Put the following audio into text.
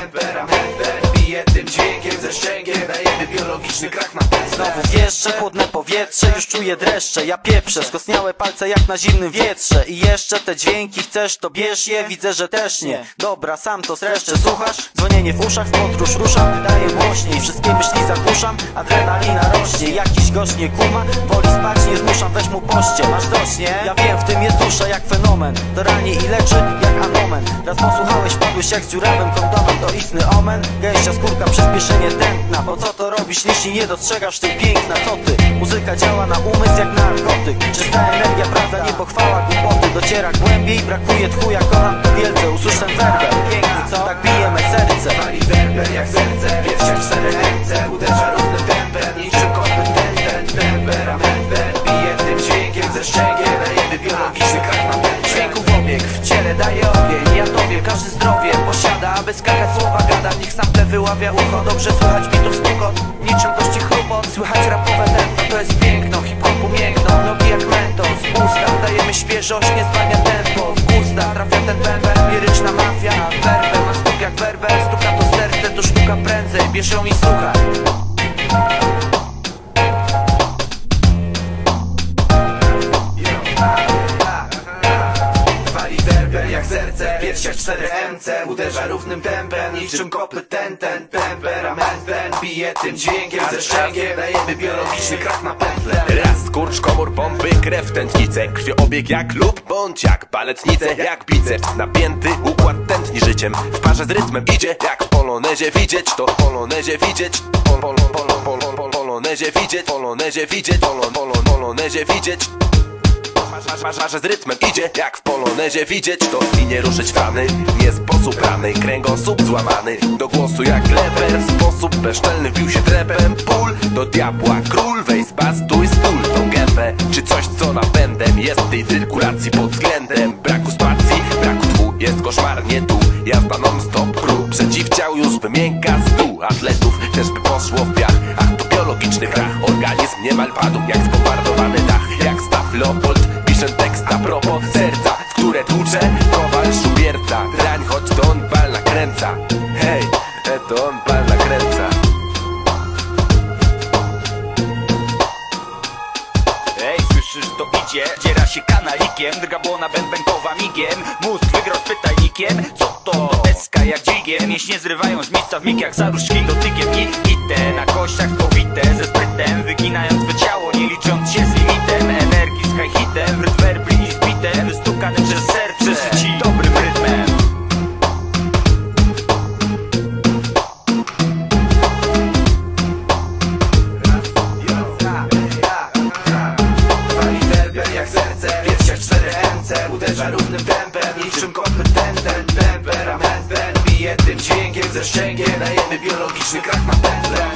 temperament Bije tym dźwiękiem ze szczęgiem Najedy biologiczny krach na powietrze Już czuję dreszcze, ja pieprzę Skosniałe palce jak na zimnym wietrze. I jeszcze te dźwięki chcesz to bierz je Widzę, że też nie. Dobra, sam to streszczę, słuchasz? Dzwonienie w uszach, w podróż ruszam Daję głośniej, wszystkie myśli zagłuszam Adrenalina rośnie, jakiś gość nie kuma. Woli spać, nie zmuszam, weź mu poście. Masz dość, nie? Ja wiem, w tym jest dusza jak fenomen. To rani i leczy jak anomen. Raz posłuchałeś, padłeś jak z dziurawym kondomem. To istny omen, gęścia skórka, przyspieszenie tętna. Po co to robisz, jeśli nie dostrzegasz tych piękna Co ty? Muzyka działa na umysł jak narkotyk. Czysta energia, prawda, nie pochwała głupoty. Dociera głębiej, brakuje tchu, ja kocham to wielce. Usłysz ten werwę, piękny co? Tak bije me serce. Pali werber jak serce, pierściach cztery ręce. Uderza równym tempem, niczym kopyt ten, ten temperament Bije tym dźwiękiem ze szczękiem Dajemy biologiczny krak na ten Dźwięku w obieg, w ciele daje ogień. Ja tobie każdy zdrowie posiada. Aby skakać słowa gada, niech sample wyławia ucho. Dobrze słychać bitów bierz ją i słuchaj. Jak serce, pierściach cztery ręce Uderza równym tempem, niczym kopyt ten, ten temperament ten. Bije tym dźwiękiem ze szczękiem Dajemy biologiczny krak na pętlę. Raz skurcz komór pompy, krew w tętnicę Krwioobieg jak lub bądź jak baletnice Jak biceps. Napięty, życiem. W parze z rytmem idzie, jak w polonezie widzieć To. Polonezie widzieć pol, pol, pol, pol, pol, pol, Polonezie widzieć, polonezie widzieć Polon, polon, polonezie widzieć. Parze z rytmem idzie, jak w polonezie widzieć To. I nie ruszyć fany, nie sposób rany Kręgosłup złamany, do głosu jak leper sposób bezczelny wbił się trepem. Pól do diabła, król, weź zbastuj stół Tą gębę, czy coś co napędem Jest tej cyrkulacji pod względem Braku spacji, braku tchu, jest koszmarnie tu Jazda non stop, król przeciwciał już wymięka stół Atletów też by poszło w piach. Ach to biologiczny krach, organizm niemal padł Jak zbombardowany dach, jak staw idzie, dziera się kanalikiem Drga błona bębenkowa migiem. Mózg wygrał z pytajnikiem. Co to? To eska jak dźwigiem. Mięśnie zrywają z miejsca w mig jak zaruszki dotykiem. I, i te na kościach spowite Ze sprytem wyginając twe ciało Nie licząc się z pierściach cztery ręce Uderza równym tempem, niczym kopyt ten, ten temperament ten Bije tym dźwiękiem ze szczękiem Dajemy biologiczny krak na pętlę